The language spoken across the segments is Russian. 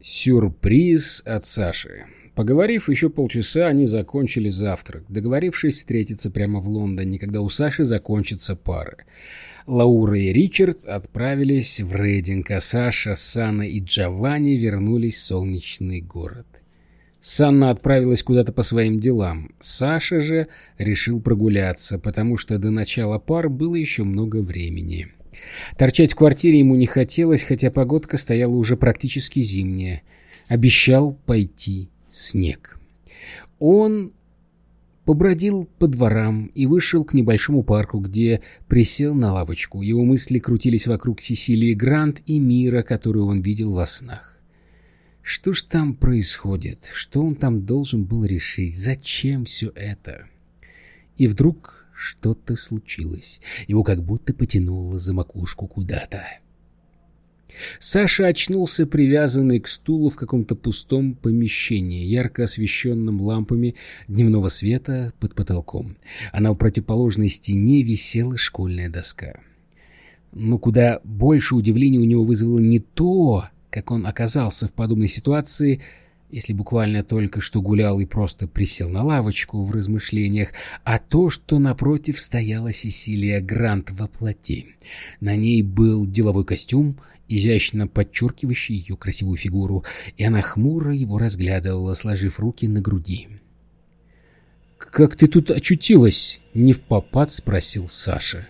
Сюрприз от Саши. Поговорив еще полчаса, они закончили завтрак, договорившись встретиться прямо в Лондоне, когда у Саши закончатся пары. Лаура и Ричард отправились в Рейдинг, а Саша, Санна и Джованни вернулись в солнечный город. Санна отправилась куда-то по своим делам. Саша же решил прогуляться, потому что до начала пар было еще много времени. Торчать в квартире ему не хотелось, хотя погодка стояла уже практически зимняя. Обещал пойти снег. Он побродил по дворам и вышел к небольшому парку, где присел на лавочку. Его мысли крутились вокруг Сесилии Грант и мира, который он видел во снах. Что ж там происходит? Что он там должен был решить? Зачем все это? И вдруг что-то случилось. Его как будто потянуло за макушку куда-то. Саша очнулся, привязанный к стулу в каком-то пустом помещении, ярко освещенном лампами дневного света под потолком, а на противоположной стене висела школьная доска. Но куда больше удивления у него вызвало не то, как он оказался в подобной ситуации, если буквально только что гулял и просто присел на лавочку в размышлениях, а то, что напротив стояла Сесилия Грант во плоти. На ней был деловой костюм, изящно подчеркивающий ее красивую фигуру, и она хмуро его разглядывала, сложив руки на груди. «Как ты тут очутилась?» — не в попад спросил Саша.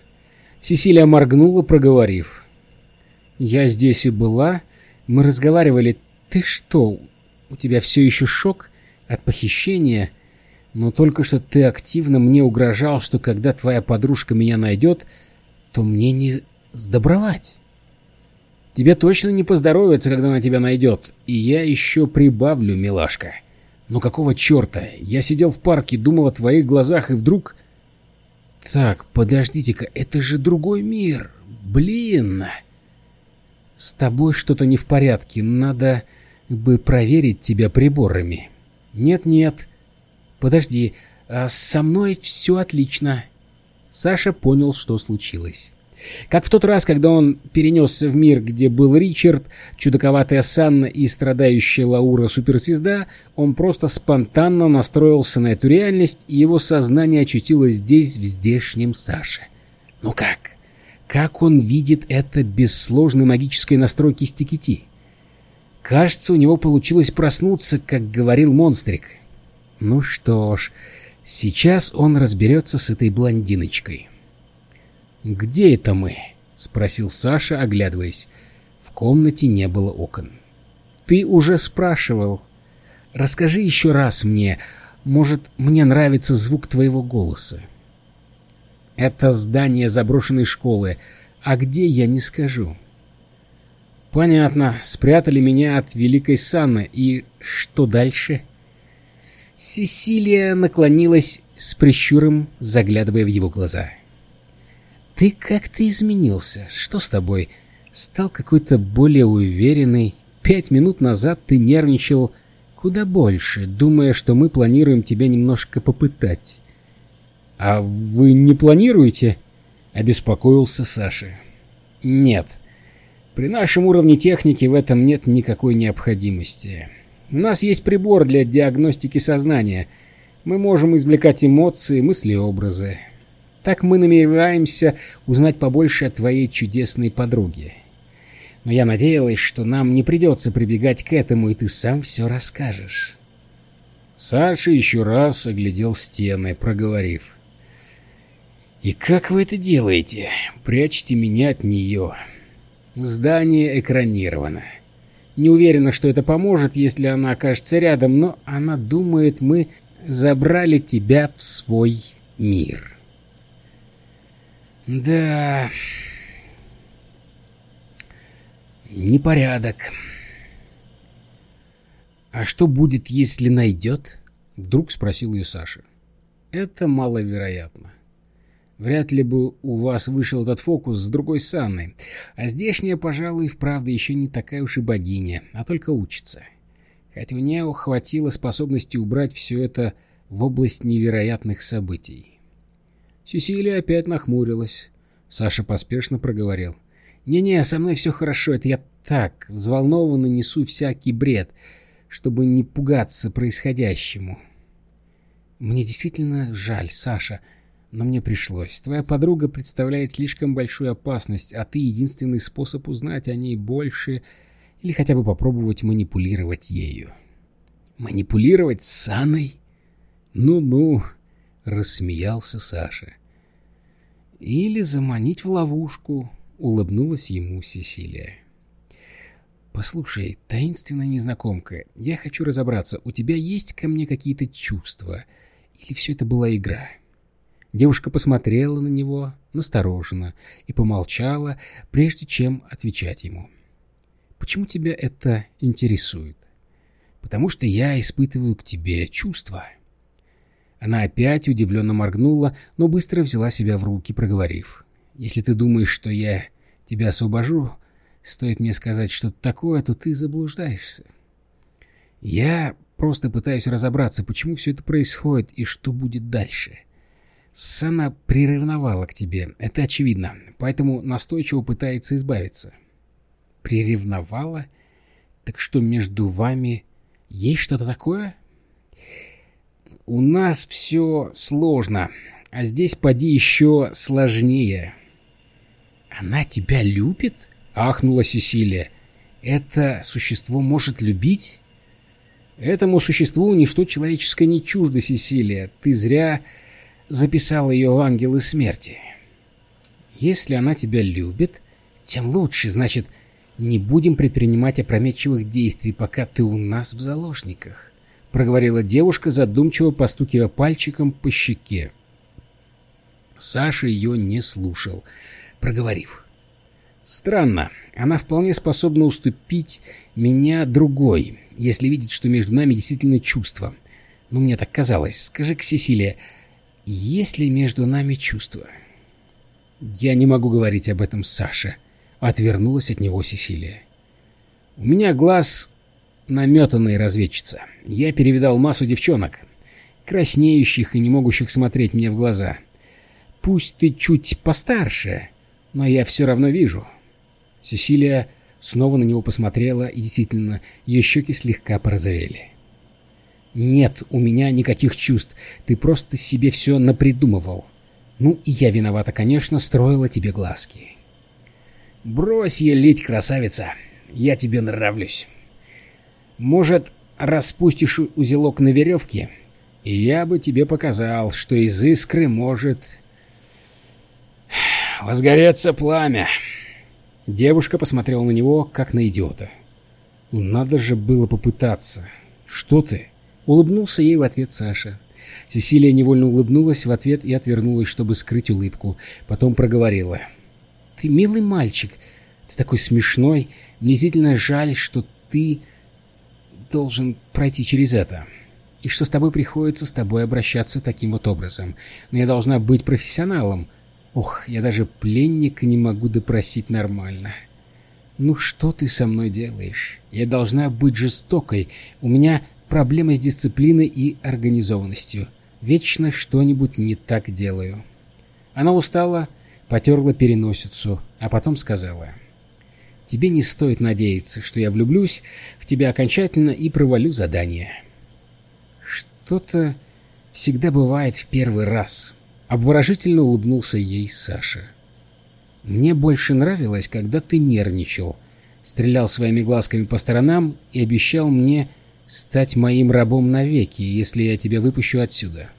Сесилия моргнула, проговорив. «Я здесь и была. Мы разговаривали. Ты что, у тебя все еще шок от похищения, но только что ты активно мне угрожал, что когда твоя подружка меня найдет, то мне не сдобровать. Тебе точно не поздоровится, когда она тебя найдет, и я еще прибавлю, милашка. Но какого черта? Я сидел в парке, думал о твоих глазах, и вдруг... Так, подождите-ка, это же другой мир. Блин. С тобой что-то не в порядке, надо бы проверить тебя приборами. Нет-нет. Подожди, а со мной все отлично. Саша понял, что случилось. Как в тот раз, когда он перенесся в мир, где был Ричард, чудаковатая Санна и страдающая Лаура суперзвезда, он просто спонтанно настроился на эту реальность, и его сознание очутилось здесь, в здешнем Саше. Ну как? Как он видит это без сложной магической настройки стикити? Кажется, у него получилось проснуться, как говорил монстрик. Ну что ж, сейчас он разберется с этой блондиночкой. «Где это мы?» — спросил Саша, оглядываясь. В комнате не было окон. «Ты уже спрашивал. Расскажи еще раз мне. Может, мне нравится звук твоего голоса?» «Это здание заброшенной школы. А где, я не скажу». Понятно, спрятали меня от Великой Санны. И что дальше? Сесилия наклонилась с прищуром, заглядывая в его глаза. Ты как-то изменился. Что с тобой? Стал какой-то более уверенный. Пять минут назад ты нервничал куда больше, думая, что мы планируем тебя немножко попытать. А вы не планируете? Обеспокоился Саша. Нет. При нашем уровне техники в этом нет никакой необходимости. У нас есть прибор для диагностики сознания. Мы можем извлекать эмоции, мысли-образы. Так мы намереваемся узнать побольше о твоей чудесной подруге. Но я надеялась, что нам не придется прибегать к этому, и ты сам все расскажешь. Саша еще раз оглядел стены, проговорив. «И как вы это делаете? Прячьте меня от нее. Здание экранировано. Не уверена, что это поможет, если она окажется рядом, но она думает, мы забрали тебя в свой мир. Да... Непорядок. А что будет, если найдет? Вдруг спросил ее Саша. Это маловероятно. Вряд ли бы у вас вышел этот фокус с другой Санной. А здешняя, пожалуй, вправду еще не такая уж и богиня, а только учится. Хотя у нее хватило способности убрать все это в область невероятных событий. Сесилия опять нахмурилась. Саша поспешно проговорил. «Не-не, со мной все хорошо, это я так взволнованно несу всякий бред, чтобы не пугаться происходящему. Мне действительно жаль, Саша, но мне пришлось. Твоя подруга представляет слишком большую опасность, а ты единственный способ узнать о ней больше или хотя бы попробовать манипулировать ею. Манипулировать с Анной? Ну-ну, рассмеялся Саша. Или заманить в ловушку, улыбнулась ему Сесилия. «Послушай, таинственная незнакомка, я хочу разобраться, у тебя есть ко мне какие-то чувства? Или все это была игра?» Девушка посмотрела на него настороженно и помолчала, прежде чем отвечать ему. «Почему тебя это интересует?» «Потому что я испытываю к тебе чувства». Она опять удивленно моргнула, но быстро взяла себя в руки, проговорив. «Если ты думаешь, что я тебя освобожу, стоит мне сказать что-то такое, то ты заблуждаешься. Я просто пытаюсь разобраться, почему все это происходит и что будет дальше. Сана приревновала к тебе, это очевидно, поэтому настойчиво пытается избавиться. Приревновала? Так что между вами есть что-то такое?» У нас все сложно, а здесь поди еще сложнее. Она тебя любит? Ахнула Сесилия. Это существо может любить? Этому существу ничто человеческое не чуждо, Сесилия. Ты зря записала ее в ангелы смерти. Если она тебя любит, тем лучше. Значит, не будем предпринимать опрометчивых действий, пока ты у нас в заложниках. — проговорила девушка, задумчиво постукивая пальчиком по щеке. Саша ее не слушал, проговорив. «Странно. Она вполне способна уступить меня другой, если видит, что между нами действительно чувство. Но мне так казалось. Скажи-ка, есть ли между нами чувства?» «Я не могу говорить об этом, Саша», — отвернулась от него Сесилия. «У меня глаз наметанная разведчица. Я перевидал массу девчонок, краснеющих и не могущих смотреть мне в глаза. Пусть ты чуть постарше, но я все равно вижу. Сесилия снова на него посмотрела, и действительно, ее щеки слегка порозовели. «Нет у меня никаких чувств, ты просто себе все напридумывал. Ну и я виновата, конечно, строила тебе глазки». «Брось ей лить, красавица, я тебе нравлюсь». Может, распустишь узелок на веревке, и я бы тебе показал, что из искры может возгореться пламя. Девушка посмотрела на него, как на идиота. Ну, надо же было попытаться. Что ты? Улыбнулся ей в ответ Саша. Сесилия невольно улыбнулась в ответ и отвернулась, чтобы скрыть улыбку. Потом проговорила. «Ты милый мальчик. Ты такой смешной. Мне действительно жаль, что ты должен пройти через это. И что с тобой приходится с тобой обращаться таким вот образом. Но я должна быть профессионалом. Ох, я даже пленника не могу допросить нормально. Ну что ты со мной делаешь? Я должна быть жестокой. У меня проблемы с дисциплиной и организованностью. Вечно что-нибудь не так делаю. Она устала, потерла переносицу, а потом сказала... Тебе не стоит надеяться, что я влюблюсь в тебя окончательно и провалю задание. Что-то всегда бывает в первый раз. Обворожительно улыбнулся ей Саша. Мне больше нравилось, когда ты нервничал, стрелял своими глазками по сторонам и обещал мне стать моим рабом навеки, если я тебя выпущу отсюда.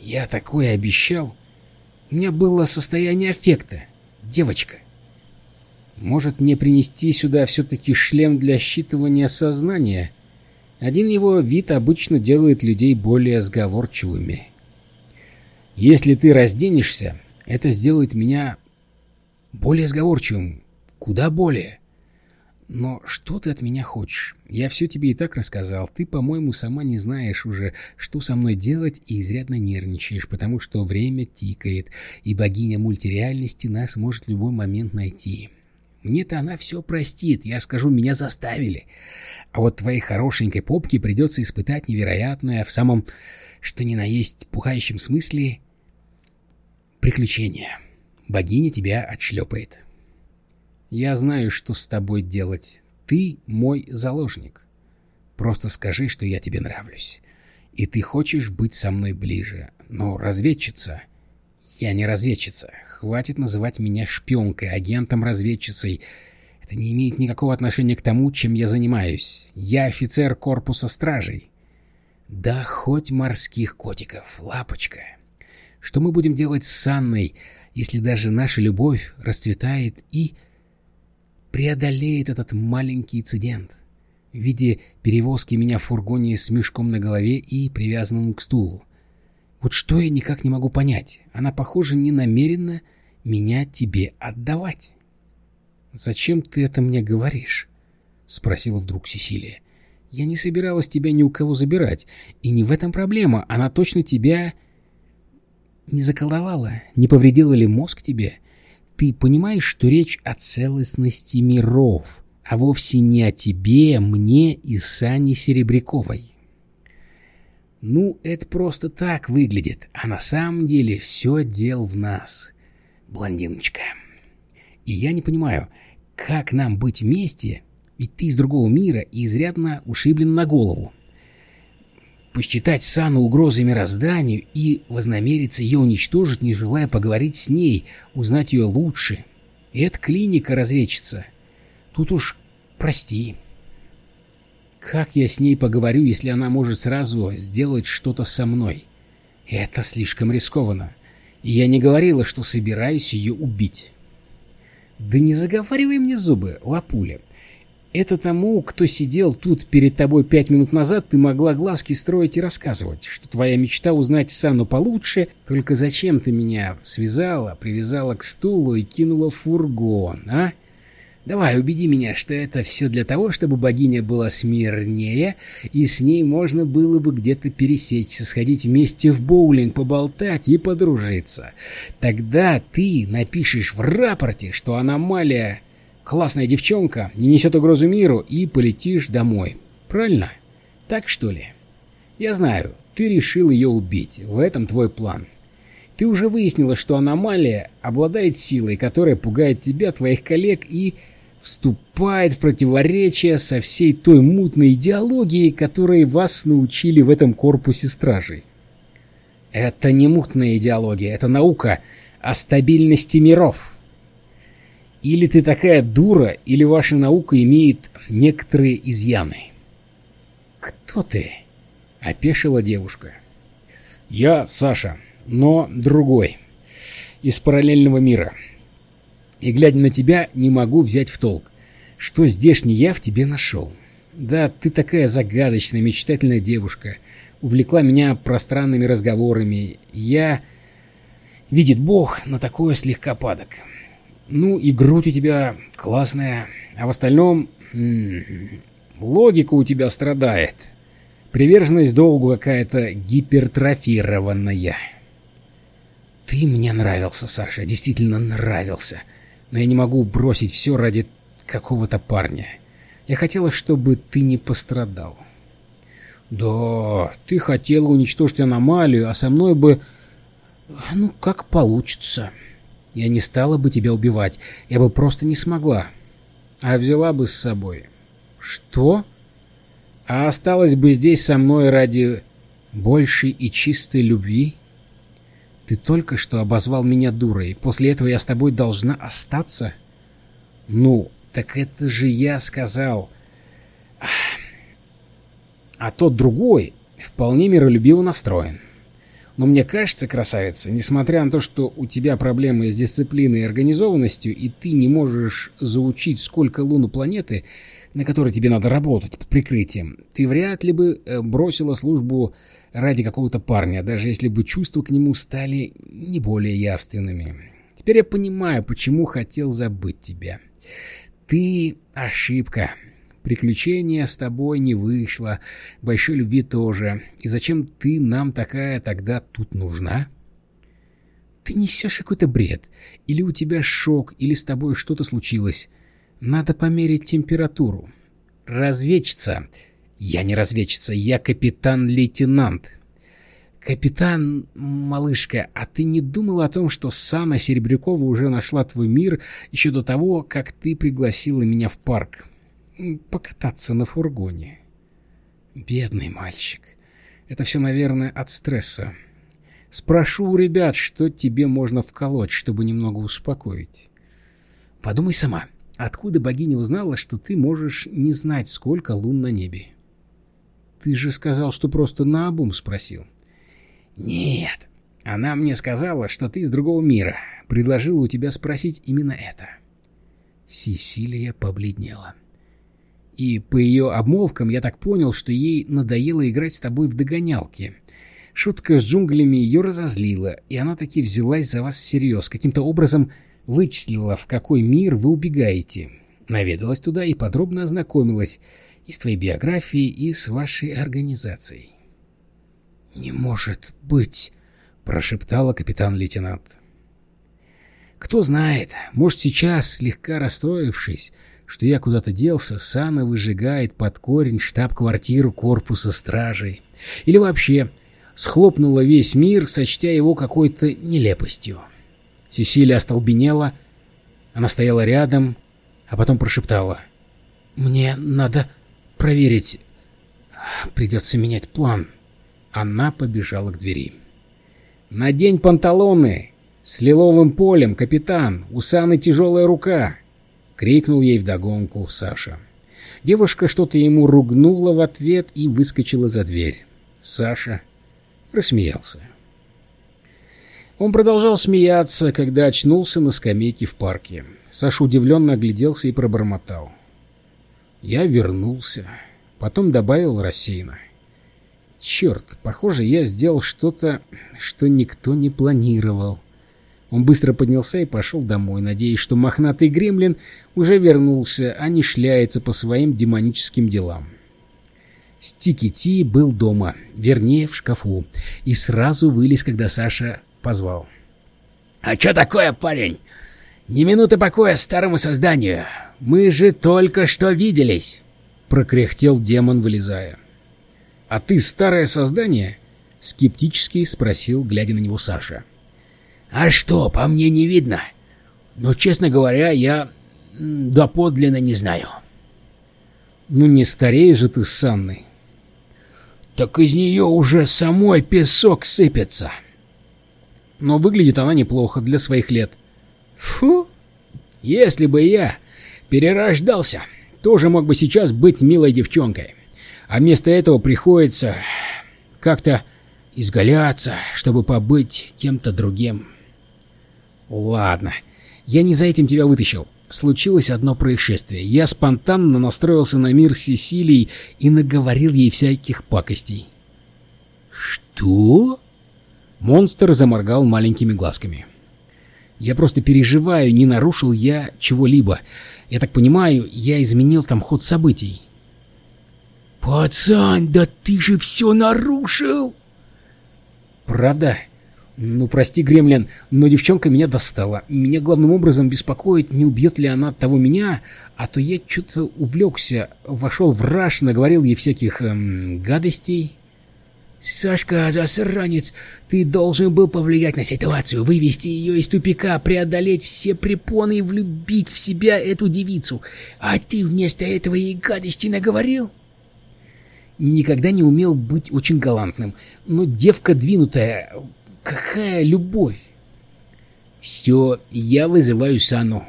Я такое обещал. У меня было состояние аффекта. Девочка. Может мне принести сюда все-таки шлем для считывания сознания? Один его вид обычно делает людей более сговорчивыми. Если ты разденешься, это сделает меня более сговорчивым. Куда более. Но что ты от меня хочешь? Я все тебе и так рассказал. Ты, по-моему, сама не знаешь уже, что со мной делать, и изрядно нервничаешь, потому что время тикает, и богиня мультиреальности нас может в любой момент найти. Мне-то она все простит, я скажу, меня заставили. А вот твоей хорошенькой попке придется испытать невероятное, в самом, что ни на есть, пугающем смысле, приключение. Богиня тебя отшлепает. Я знаю, что с тобой делать. Ты мой заложник. Просто скажи, что я тебе нравлюсь. И ты хочешь быть со мной ближе. Но разведчица... Я не разведчица. Хватит называть меня шпионкой, агентом, разведчицей. Это не имеет никакого отношения к тому, чем я занимаюсь. Я офицер корпуса стражей. Да хоть морских котиков, лапочка. Что мы будем делать с Анной, если даже наша любовь расцветает и преодолеет этот маленький инцидент в виде перевозки меня в фургоне с мешком на голове и привязанным к стулу? Вот что я никак не могу понять. Она, похоже, не намерена меня тебе отдавать. «Зачем ты это мне говоришь?» — спросила вдруг Сесилия. «Я не собиралась тебя ни у кого забирать, и не в этом проблема. Она точно тебя не заколдовала, не повредила ли мозг тебе? Ты понимаешь, что речь о целостности миров, а вовсе не о тебе, мне и Сане Серебряковой?» Ну, это просто так выглядит, а на самом деле все дел в нас, блондиночка. И я не понимаю, как нам быть вместе, ведь ты из другого мира и изрядно ушиблен на голову. Посчитать Сану угрозой мирозданию и вознамериться ее уничтожить, не желая поговорить с ней, узнать ее лучше. И это клиника разведчица. Тут уж прости. Как я с ней поговорю, если она может сразу сделать что-то со мной? Это слишком рискованно. И я не говорила, что собираюсь ее убить. Да не заговаривай мне зубы, лапуля. Это тому, кто сидел тут перед тобой пять минут назад, ты могла глазки строить и рассказывать, что твоя мечта узнать Сану получше, только зачем ты меня связала, привязала к стулу и кинула в фургон, а? — Давай, убеди меня, что это все для того, чтобы богиня была смирнее, и с ней можно было бы где-то пересечься, сходить вместе в боулинг, поболтать и подружиться. Тогда ты напишешь в рапорте, что аномалия классная девчонка, не несет угрозу миру, и полетишь домой. Правильно? Так что ли? Я знаю, ты решил ее убить, в этом твой план. Ты уже выяснила, что аномалия обладает силой, которая пугает тебя, твоих коллег и вступает в противоречие со всей той мутной идеологией, которой вас научили в этом корпусе стражей. Это не мутная идеология, это наука о стабильности миров. Или ты такая дура, или ваша наука имеет некоторые изъяны. «Кто ты?» — опешила девушка. «Я Саша, но другой, из параллельного мира и, глядя на тебя, не могу взять в толк, что здешний я в тебе нашел. Да, ты такая загадочная, мечтательная девушка, увлекла меня пространными разговорами. Я, видит Бог, на такое слегка падок. Ну и грудь у тебя классная, а в остальном логика у тебя страдает. Приверженность долгу какая-то гипертрофированная. Ты мне нравился, Саша, действительно нравился. — но я не могу бросить все ради какого-то парня. Я хотела, чтобы ты не пострадал. Да, ты хотела уничтожить аномалию, а со мной бы... Ну, как получится. Я не стала бы тебя убивать, я бы просто не смогла. А взяла бы с собой. Что? А осталась бы здесь со мной ради большей и чистой любви? Ты только что обозвал меня дурой. После этого я с тобой должна остаться? Ну, так это же я сказал. А тот другой вполне миролюбиво настроен. Но мне кажется, красавица, несмотря на то, что у тебя проблемы с дисциплиной и организованностью, и ты не можешь заучить, сколько лун у планеты, на которой тебе надо работать под прикрытием, ты вряд ли бы э, бросила службу ради какого-то парня, даже если бы чувства к нему стали не более явственными. Теперь я понимаю, почему хотел забыть тебя. Ты ошибка. Приключения с тобой не вышло, большой любви тоже. И зачем ты нам такая тогда тут нужна? Ты несешь какой-то бред. Или у тебя шок, или с тобой что-то случилось. Надо померить температуру. Разведчица. Я не разведчица, я капитан-лейтенант. «Капитан, малышка, а ты не думал о том, что Сана Серебрякова уже нашла твой мир еще до того, как ты пригласила меня в парк покататься на фургоне?» «Бедный мальчик. Это все, наверное, от стресса. Спрошу у ребят, что тебе можно вколоть, чтобы немного успокоить. Подумай сама, откуда богиня узнала, что ты можешь не знать, сколько лун на небе?» «Ты же сказал, что просто наобум спросил». «Нет, она мне сказала, что ты из другого мира. Предложила у тебя спросить именно это». Сесилия побледнела. И по ее обмолвкам я так понял, что ей надоело играть с тобой в догонялки. Шутка с джунглями ее разозлила, и она таки взялась за вас всерьез, каким-то образом вычислила, в какой мир вы убегаете. Наведалась туда и подробно ознакомилась и с твоей биографией, и с вашей организацией. «Не может быть!» — прошептала капитан-лейтенант. «Кто знает, может, сейчас, слегка расстроившись, что я куда-то делся, Сана выжигает под корень штаб-квартиру корпуса стражей. Или вообще схлопнула весь мир, сочтя его какой-то нелепостью. Сесилия остолбенела, она стояла рядом, а потом прошептала. «Мне надо проверить. Придется менять план». Она побежала к двери. «Надень панталоны! С лиловым полем, капитан! У Саны тяжелая рука!» — крикнул ей вдогонку Саша. Девушка что-то ему ругнула в ответ и выскочила за дверь. Саша рассмеялся. Он продолжал смеяться, когда очнулся на скамейке в парке. Саша удивленно огляделся и пробормотал. «Я вернулся». Потом добавил рассеянно. Черт, похоже, я сделал что-то, что никто не планировал. Он быстро поднялся и пошел домой, надеясь, что мохнатый гремлин уже вернулся, а не шляется по своим демоническим делам. Стики Ти был дома, вернее, в шкафу, и сразу вылез, когда Саша позвал. «А что такое, парень? Ни минуты покоя старому созданию. Мы же только что виделись!» — прокряхтел демон, вылезая. «А ты старое создание?» — скептически спросил, глядя на него Саша. «А что, по мне не видно? Но, честно говоря, я доподлинно не знаю». «Ну не старее же ты с Анной». «Так из нее уже самой песок сыпется». «Но выглядит она неплохо для своих лет». «Фу! Если бы я перерождался, тоже мог бы сейчас быть милой девчонкой а вместо этого приходится как-то изгаляться, чтобы побыть кем-то другим. Ладно, я не за этим тебя вытащил. Случилось одно происшествие. Я спонтанно настроился на мир Сесилии и наговорил ей всяких пакостей. Что? Монстр заморгал маленькими глазками. Я просто переживаю, не нарушил я чего-либо. Я так понимаю, я изменил там ход событий. «Пацан, да ты же все нарушил!» «Правда?» «Ну, прости, Гремлин, но девчонка меня достала. Меня главным образом беспокоит, не убьет ли она того меня, а то я что-то увлекся, вошел в раж, наговорил ей всяких эм, гадостей». «Сашка, засранец, ты должен был повлиять на ситуацию, вывести ее из тупика, преодолеть все препоны и влюбить в себя эту девицу. А ты вместо этого ей гадости наговорил?» никогда не умел быть очень галантным. Но девка двинутая, какая любовь! Все, я вызываю Сану.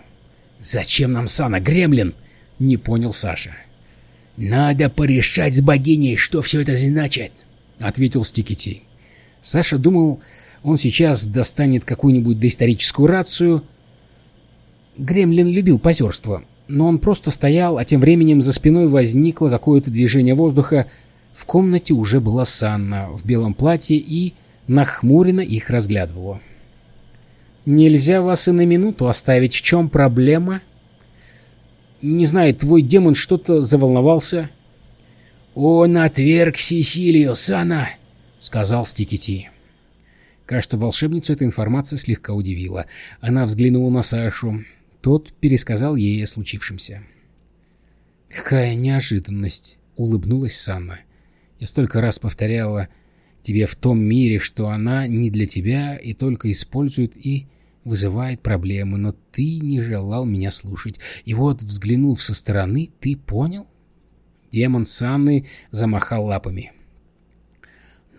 Зачем нам Сана, Гремлин? Не понял Саша. Надо порешать с богиней, что все это значит, ответил Стикити. Саша думал, он сейчас достанет какую-нибудь доисторическую рацию. Гремлин любил позерство но он просто стоял, а тем временем за спиной возникло какое-то движение воздуха. В комнате уже была Санна в белом платье и нахмуренно их разглядывала. «Нельзя вас и на минуту оставить. В чем проблема?» «Не знаю, твой демон что-то заволновался». «Он отверг Сесилию, Сана!» — сказал Стикити. Кажется, волшебницу эта информация слегка удивила. Она взглянула на Сашу. Тот пересказал ей о случившемся. «Какая неожиданность!» — улыбнулась Санна. «Я столько раз повторяла тебе в том мире, что она не для тебя и только использует и вызывает проблемы, но ты не желал меня слушать. И вот, взглянув со стороны, ты понял? Демон Санны замахал лапами.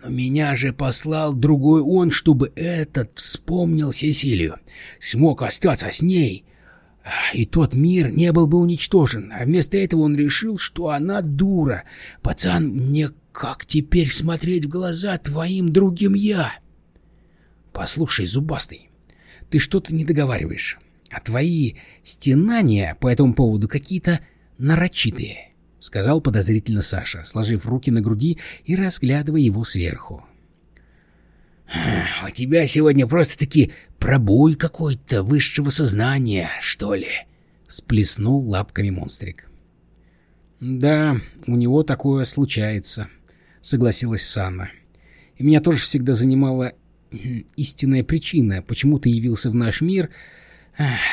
Но меня же послал другой он, чтобы этот вспомнил Сесилию, смог остаться с ней. И тот мир не был бы уничтожен, а вместо этого он решил, что она дура. Пацан, мне как теперь смотреть в глаза твоим другим я? Послушай, Зубастый, ты что-то не договариваешь, а твои стенания по этому поводу какие-то нарочитые. — сказал подозрительно Саша, сложив руки на груди и разглядывая его сверху. «У тебя сегодня просто-таки пробой какой-то высшего сознания, что ли?» — сплеснул лапками монстрик. «Да, у него такое случается», — согласилась Санна. «И меня тоже всегда занимала истинная причина, почему ты явился в наш мир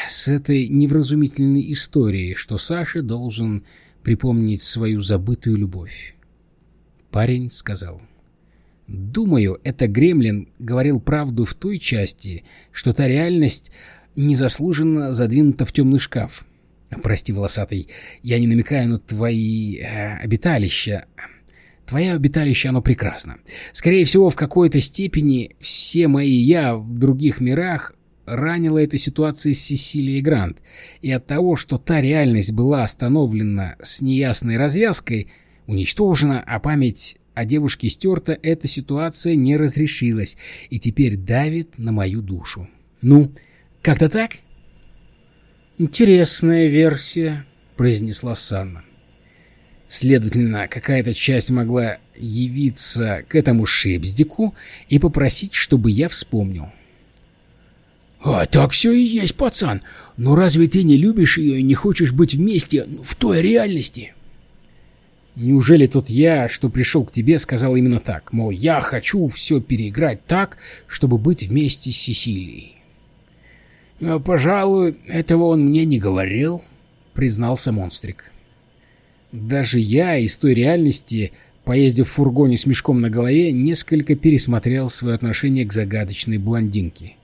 с этой невразумительной историей, что Саша должен припомнить свою забытую любовь. Парень сказал. «Думаю, это Гремлин говорил правду в той части, что та реальность незаслуженно задвинута в темный шкаф. Прости, волосатый, я не намекаю на твои э, обиталища. Твое обиталище, оно прекрасно. Скорее всего, в какой-то степени все мои «я» в других мирах ранила эта ситуация с Сесилией Грант, и от того, что та реальность была остановлена с неясной развязкой, уничтожена, а память о девушке стерта, эта ситуация не разрешилась и теперь давит на мою душу. Ну, как-то так? «Интересная версия», — произнесла Санна. Следовательно, какая-то часть могла явиться к этому шепздику и попросить, чтобы я вспомнил. «А так все и есть, пацан. Но разве ты не любишь ее и не хочешь быть вместе в той реальности?» Неужели тот я, что пришел к тебе, сказал именно так? Мол, я хочу все переиграть так, чтобы быть вместе с Сесилией. «А, «Пожалуй, этого он мне не говорил», — признался монстрик. Даже я из той реальности, поездив в фургоне с мешком на голове, несколько пересмотрел свое отношение к загадочной блондинке.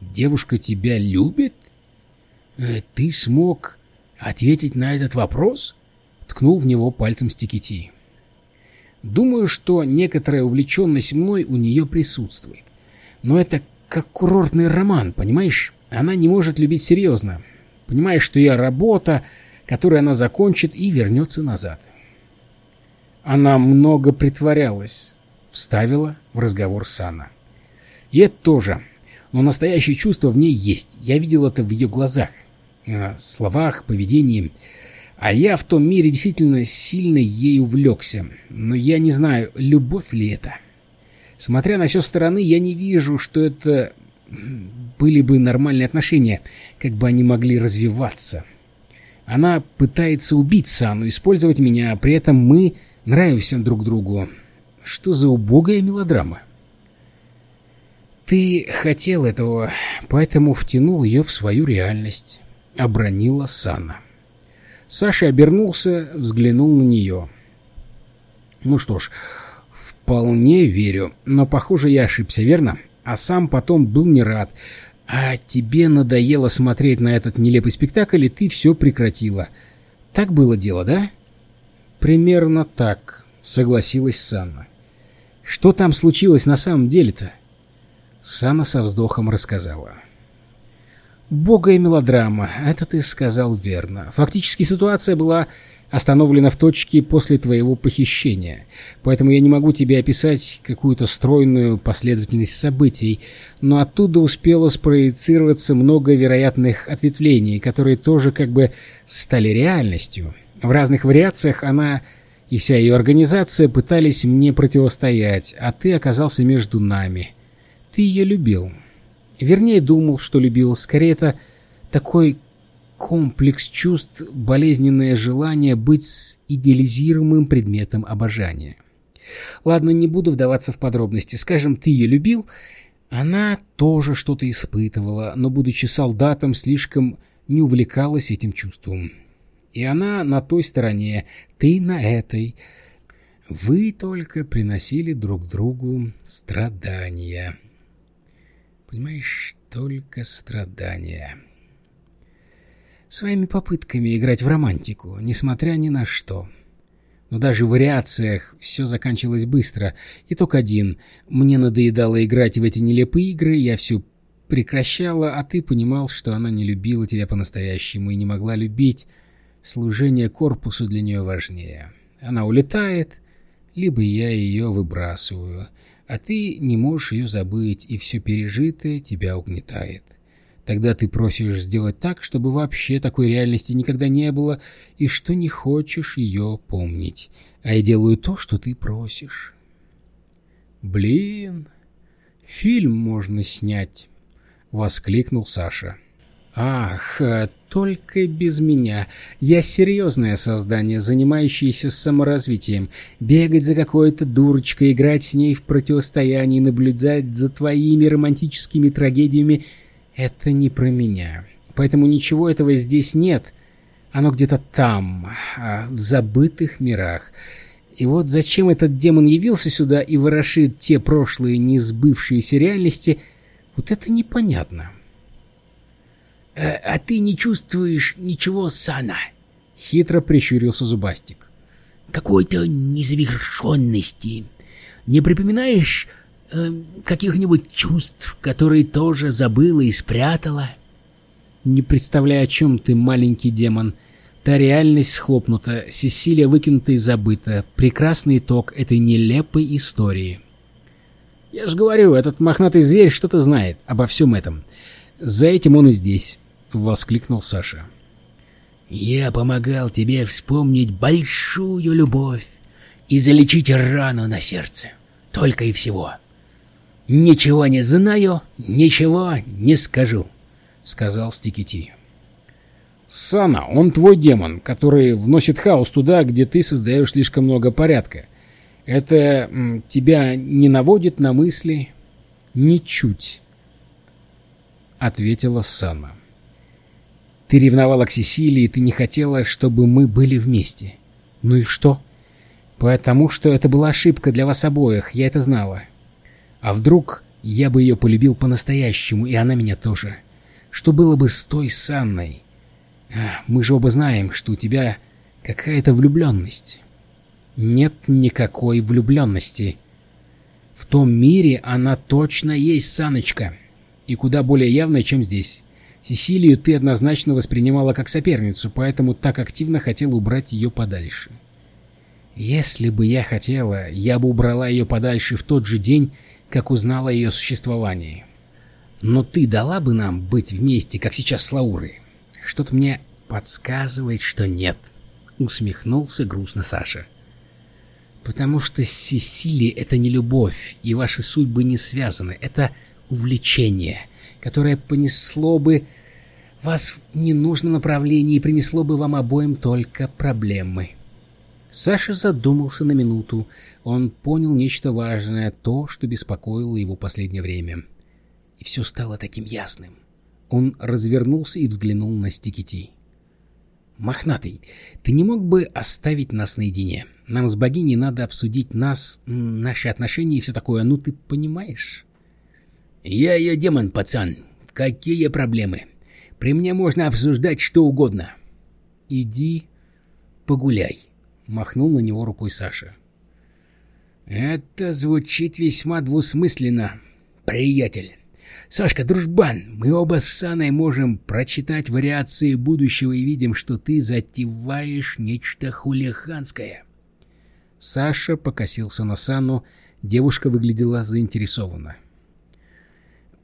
Девушка тебя любит? Э, ты смог ответить на этот вопрос? Ткнул в него пальцем Стикити. Думаю, что некоторая увлеченность мной у нее присутствует. Но это как курортный роман, понимаешь? Она не может любить серьезно. Понимаешь, что я работа, которую она закончит и вернется назад. Она много притворялась, вставила в разговор Сана. И это тоже но настоящее чувство в ней есть. Я видел это в ее глазах, э, словах, поведении. А я в том мире действительно сильно ей увлекся. Но я не знаю, любовь ли это. Смотря на все стороны, я не вижу, что это были бы нормальные отношения, как бы они могли развиваться. Она пытается убить Сану, использовать меня, а при этом мы нравимся друг другу. Что за убогая мелодрама? «Ты хотел этого, поэтому втянул ее в свою реальность», — обронила Сана. Саша обернулся, взглянул на нее. «Ну что ж, вполне верю, но, похоже, я ошибся, верно? А сам потом был не рад. А тебе надоело смотреть на этот нелепый спектакль, и ты все прекратила. Так было дело, да?» «Примерно так», — согласилась Санна. «Что там случилось на самом деле-то?» Сана со вздохом рассказала. «Бога и мелодрама, это ты сказал верно. Фактически ситуация была остановлена в точке после твоего похищения, поэтому я не могу тебе описать какую-то стройную последовательность событий, но оттуда успело спроецироваться много вероятных ответвлений, которые тоже как бы стали реальностью. В разных вариациях она и вся ее организация пытались мне противостоять, а ты оказался между нами» ты ее любил. Вернее, думал, что любил. Скорее, это такой комплекс чувств, болезненное желание быть с идеализируемым предметом обожания. Ладно, не буду вдаваться в подробности. Скажем, ты ее любил, она тоже что-то испытывала, но, будучи солдатом, слишком не увлекалась этим чувством. И она на той стороне, ты на этой. Вы только приносили друг другу страдания. Понимаешь, только страдания. Своими попытками играть в романтику, несмотря ни на что. Но даже в вариациях все заканчивалось быстро. Итог один. Мне надоедало играть в эти нелепые игры, я все прекращала, а ты понимал, что она не любила тебя по-настоящему и не могла любить. Служение корпусу для нее важнее. Она улетает, либо я ее выбрасываю, а ты не можешь ее забыть, и все пережитое тебя угнетает. Тогда ты просишь сделать так, чтобы вообще такой реальности никогда не было, и что не хочешь ее помнить. А я делаю то, что ты просишь. Блин, фильм можно снять, — воскликнул Саша. «Ах, только без меня. Я серьезное создание, занимающееся саморазвитием. Бегать за какой-то дурочкой, играть с ней в противостоянии, наблюдать за твоими романтическими трагедиями — это не про меня. Поэтому ничего этого здесь нет. Оно где-то там, а, в забытых мирах. И вот зачем этот демон явился сюда и ворошит те прошлые несбывшиеся реальности, вот это непонятно». Э, а ты не чувствуешь ничего, Сана? Хитро прищурился Зубастик. Какой-то незавершенности. Не припоминаешь э, каких-нибудь чувств, которые тоже забыла и спрятала? Не представляю, о чем ты, маленький демон. Та реальность схлопнута, Сесилия выкинута и забыта. Прекрасный итог этой нелепой истории. Я же говорю, этот мохнатый зверь что-то знает обо всем этом. За этим он и здесь. — воскликнул Саша. «Я помогал тебе вспомнить большую любовь и залечить рану на сердце. Только и всего. Ничего не знаю, ничего не скажу», — сказал Стикити. «Сана, он твой демон, который вносит хаос туда, где ты создаешь слишком много порядка. Это тебя не наводит на мысли?» «Ничуть», — ответила Сана. Ты ревновала к Сесилии, ты не хотела, чтобы мы были вместе. Ну и что? Потому что это была ошибка для вас обоих, я это знала. А вдруг я бы ее полюбил по-настоящему, и она меня тоже? Что было бы с той Санной? Мы же оба знаем, что у тебя какая-то влюбленность. Нет никакой влюбленности. В том мире она точно есть, Саночка, и куда более явная, чем здесь. Сесилию ты однозначно воспринимала как соперницу, поэтому так активно хотела убрать ее подальше. Если бы я хотела, я бы убрала ее подальше в тот же день, как узнала о ее существовании. Но ты дала бы нам быть вместе, как сейчас с Лаурой? Что-то мне подсказывает, что нет. Усмехнулся грустно Саша. Потому что с Сесилией это не любовь, и ваши судьбы не связаны. Это увлечение — которое понесло бы вас в ненужном направлении и принесло бы вам обоим только проблемы. Саша задумался на минуту. Он понял нечто важное, то, что беспокоило его последнее время. И все стало таким ясным. Он развернулся и взглянул на Стикити. «Мохнатый, ты не мог бы оставить нас наедине? Нам с богиней надо обсудить нас, наши отношения и все такое, ну ты понимаешь?» «Я ее демон, пацан. Какие проблемы? При мне можно обсуждать что угодно». «Иди погуляй», — махнул на него рукой Саша. «Это звучит весьма двусмысленно, приятель. Сашка, дружбан, мы оба с Саной можем прочитать вариации будущего и видим, что ты затеваешь нечто хулиганское». Саша покосился на Санну, девушка выглядела заинтересованно. —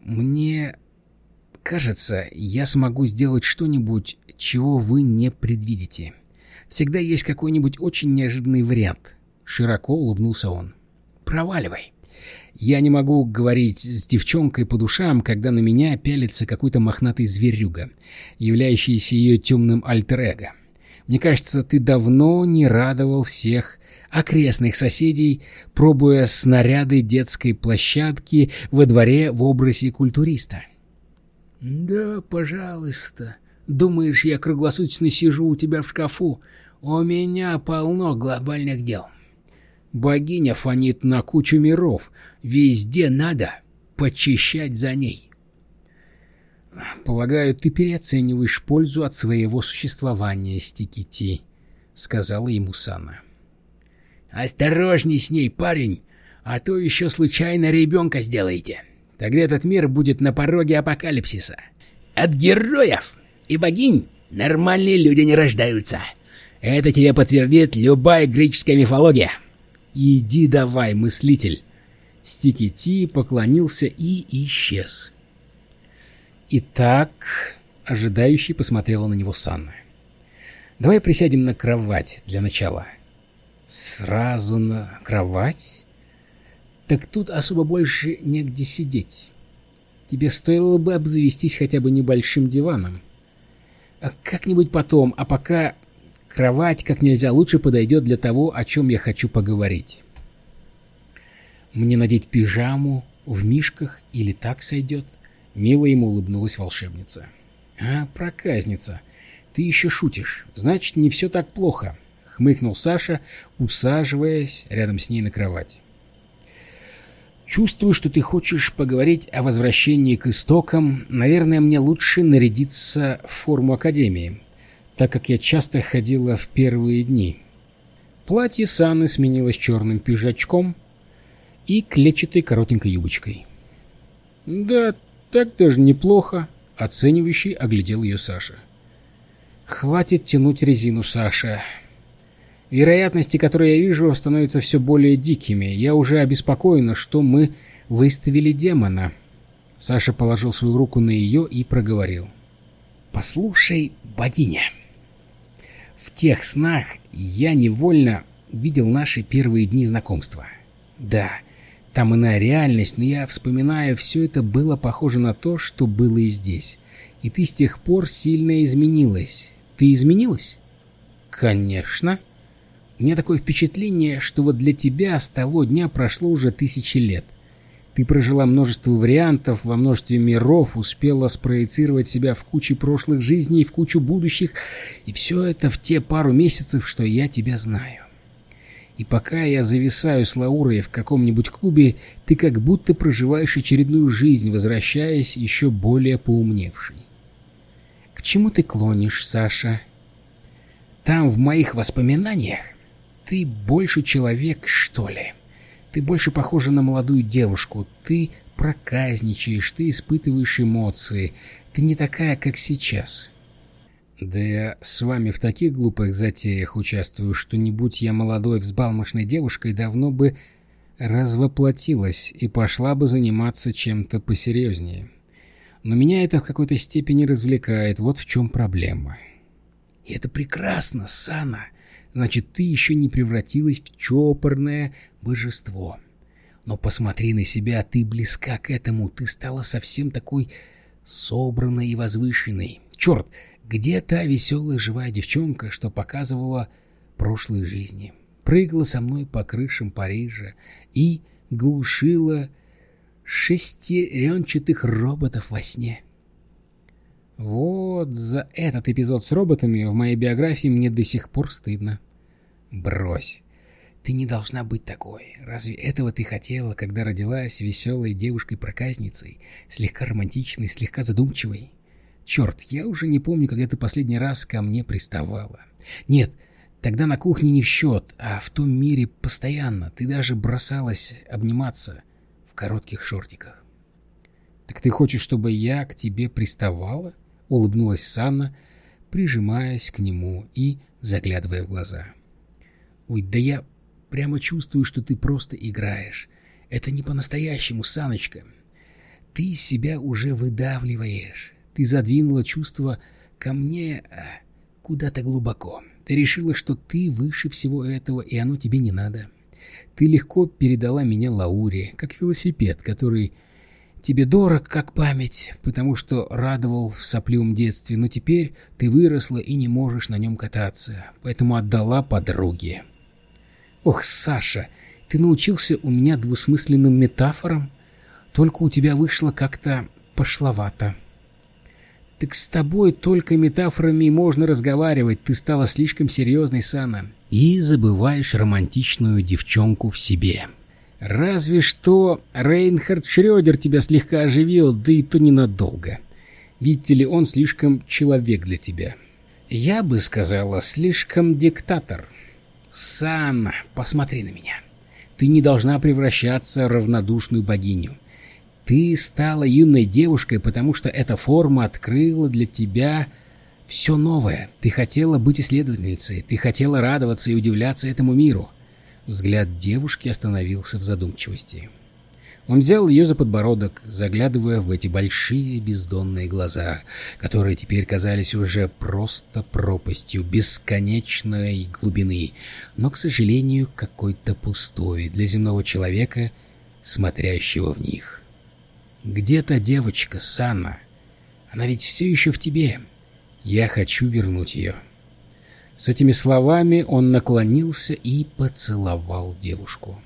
мне кажется, я смогу сделать что-нибудь, чего вы не предвидите. Всегда есть какой-нибудь очень неожиданный вариант. Широко улыбнулся он. Проваливай. Я не могу говорить с девчонкой по душам, когда на меня пялится какой-то мохнатый зверюга, являющийся ее темным альтер-эго. Мне кажется, ты давно не радовал всех окрестных соседей, пробуя снаряды детской площадки во дворе в образе культуриста. «Да, пожалуйста. Думаешь, я круглосуточно сижу у тебя в шкафу? У меня полно глобальных дел. Богиня фонит на кучу миров. Везде надо почищать за ней. «Полагаю, ты переоцениваешь пользу от своего существования, Стикити», — сказала ему Сана. «Осторожней с ней, парень, а то еще случайно ребенка сделаете. Тогда этот мир будет на пороге апокалипсиса. От героев и богинь нормальные люди не рождаются. Это тебе подтвердит любая греческая мифология». «Иди давай, мыслитель!» Стикити поклонился и исчез. «Итак...» — ожидающий посмотрела на него Санна. «Давай присядем на кровать для начала». «Сразу на кровать?» «Так тут особо больше негде сидеть. Тебе стоило бы обзавестись хотя бы небольшим диваном. А как-нибудь потом, а пока кровать как нельзя лучше подойдет для того, о чем я хочу поговорить. Мне надеть пижаму в мишках или так сойдет?» Мило ему улыбнулась волшебница. «А, проказница, ты еще шутишь. Значит, не все так плохо», — хмыкнул Саша, усаживаясь рядом с ней на кровать. «Чувствую, что ты хочешь поговорить о возвращении к истокам. Наверное, мне лучше нарядиться в форму Академии, так как я часто ходила в первые дни». Платье Саны сменилось черным пиджачком и клетчатой коротенькой юбочкой. «Да, так даже неплохо», — оценивающий оглядел ее Саша. «Хватит тянуть резину, Саша. Вероятности, которые я вижу, становятся все более дикими. Я уже обеспокоена, что мы выставили демона». Саша положил свою руку на ее и проговорил. «Послушай, богиня, в тех снах я невольно видел наши первые дни знакомства. Да, там иная реальность, но я вспоминаю, все это было похоже на то, что было и здесь. И ты с тех пор сильно изменилась. Ты изменилась? Конечно. У меня такое впечатление, что вот для тебя с того дня прошло уже тысячи лет. Ты прожила множество вариантов, во множестве миров, успела спроецировать себя в куче прошлых жизней, в кучу будущих, и все это в те пару месяцев, что я тебя знаю. И пока я зависаю с Лаурой в каком-нибудь клубе, ты как будто проживаешь очередную жизнь, возвращаясь еще более поумневшей. К чему ты клонишь, Саша? Там, в моих воспоминаниях, ты больше человек, что ли? Ты больше похожа на молодую девушку, ты проказничаешь, ты испытываешь эмоции, ты не такая, как сейчас. Да я с вами в таких глупых затеях участвую, что не будь я молодой взбалмошной девушкой, давно бы развоплотилась и пошла бы заниматься чем-то посерьезнее. Но меня это в какой-то степени развлекает, вот в чем проблема. И это прекрасно, Сана. Значит, ты еще не превратилась в чопорное божество. Но посмотри на себя, ты близка к этому, ты стала совсем такой собранной и возвышенной. Черт, где та веселая живая девчонка, что показывала прошлой жизни? Прыгала со мной по крышам Парижа и глушила шестеренчатых роботов во сне. Вот за этот эпизод с роботами в моей биографии мне до сих пор стыдно. Брось. Ты не должна быть такой. Разве этого ты хотела, когда родилась веселой девушкой-проказницей, слегка романтичной, слегка задумчивой? Черт, я уже не помню, когда ты последний раз ко мне приставала. Нет, тогда на кухне не в счет, а в том мире постоянно. Ты даже бросалась обниматься в коротких шортиках. «Так ты хочешь, чтобы я к тебе приставала?» — улыбнулась Санна, прижимаясь к нему и заглядывая в глаза. «Ой, да я прямо чувствую, что ты просто играешь. Это не по-настоящему, Саночка. Ты себя уже выдавливаешь. Ты задвинула чувство ко мне э, куда-то глубоко. Ты решила, что ты выше всего этого, и оно тебе не надо. Ты легко передала меня Лауре, как велосипед, который тебе дорог, как память, потому что радовал в сопливом детстве, но теперь ты выросла и не можешь на нем кататься, поэтому отдала подруге. Ох, Саша, ты научился у меня двусмысленным метафорам? Только у тебя вышло как-то пошловато. Так с тобой только метафорами можно разговаривать, ты стала слишком серьезной, Сана. И забываешь романтичную девчонку в себе. Разве что Рейнхард Шрёдер тебя слегка оживил, да и то ненадолго. Видите ли, он слишком человек для тебя. Я бы сказала, слишком диктатор. Сана, посмотри на меня. Ты не должна превращаться в равнодушную богиню. Ты стала юной девушкой, потому что эта форма открыла для тебя все новое. Ты хотела быть исследовательницей, ты хотела радоваться и удивляться этому миру. Взгляд девушки остановился в задумчивости. Он взял ее за подбородок, заглядывая в эти большие бездонные глаза, которые теперь казались уже просто пропастью бесконечной глубины, но, к сожалению, какой-то пустой для земного человека, смотрящего в них. «Где та девочка, Санна? Она ведь все еще в тебе. Я хочу вернуть ее». С этими словами он наклонился и поцеловал девушку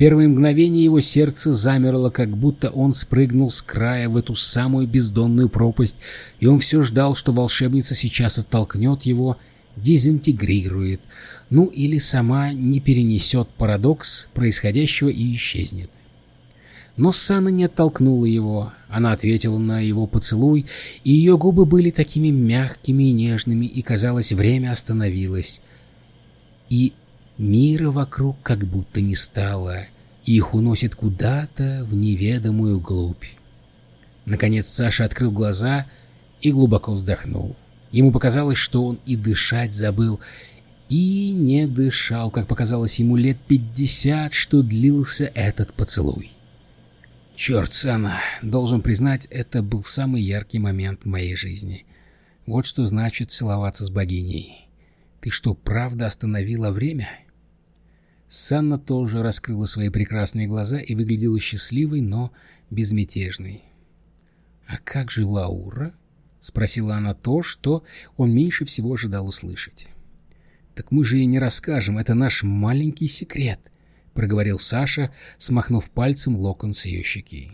первые мгновения его сердце замерло, как будто он спрыгнул с края в эту самую бездонную пропасть, и он все ждал, что волшебница сейчас оттолкнет его, дезинтегрирует, ну или сама не перенесет парадокс происходящего и исчезнет. Но Сана не оттолкнула его, она ответила на его поцелуй, и ее губы были такими мягкими и нежными, и, казалось, время остановилось. И Мира вокруг как будто не стало, их уносит куда-то в неведомую глубь. Наконец Саша открыл глаза и глубоко вздохнул. Ему показалось, что он и дышать забыл, и не дышал, как показалось ему лет пятьдесят, что длился этот поцелуй. Черт, Сана, должен признать, это был самый яркий момент в моей жизни. Вот что значит целоваться с богиней. Ты что, правда остановила время?» Санна тоже раскрыла свои прекрасные глаза и выглядела счастливой, но безмятежной. «А как же Лаура?» — спросила она то, что он меньше всего ожидал услышать. «Так мы же ей не расскажем, это наш маленький секрет», — проговорил Саша, смахнув пальцем локон с ее щеки.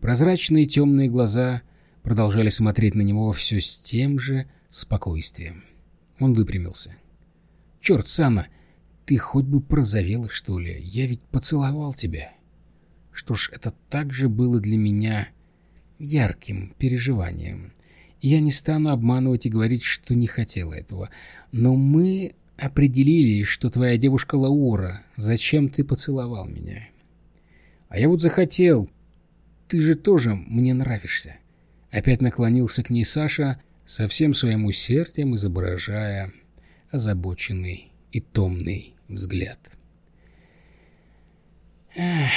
Прозрачные темные глаза продолжали смотреть на него все с тем же спокойствием. Он выпрямился. «Черт, Санна, ты хоть бы прозовела, что ли? Я ведь поцеловал тебя. Что ж, это также было для меня ярким переживанием. Я не стану обманывать и говорить, что не хотела этого. Но мы определили, что твоя девушка Лаура. Зачем ты поцеловал меня? А я вот захотел. Ты же тоже мне нравишься. Опять наклонился к ней Саша, со всем своим усердием изображая озабоченный и томный взгляд. Эх,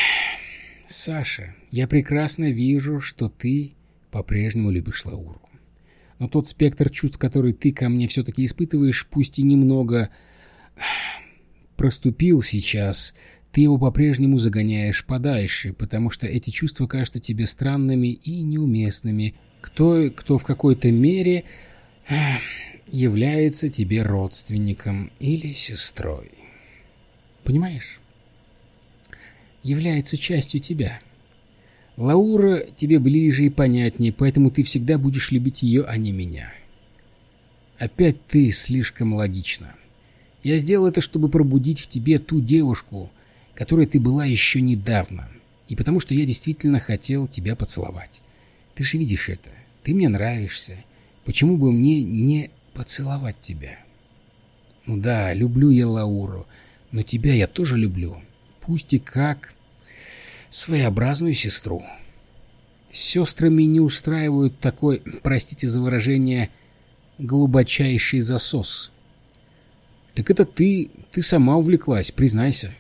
Саша, я прекрасно вижу, что ты по-прежнему любишь Лауру. Но тот спектр чувств, который ты ко мне все-таки испытываешь, пусть и немного проступил сейчас, ты его по-прежнему загоняешь подальше, потому что эти чувства кажутся тебе странными и неуместными. Кто, кто в какой-то мере является тебе родственником или сестрой. Понимаешь? Является частью тебя. Лаура тебе ближе и понятнее, поэтому ты всегда будешь любить ее, а не меня. Опять ты слишком логично. Я сделал это, чтобы пробудить в тебе ту девушку, которой ты была еще недавно, и потому что я действительно хотел тебя поцеловать. Ты же видишь это. Ты мне нравишься. Почему бы мне не поцеловать тебя? Ну да, люблю я Лауру, но тебя я тоже люблю, пусть и как своеобразную сестру. сестрами не устраивают такой, простите за выражение, глубочайший засос. Так это ты, ты сама увлеклась, признайся.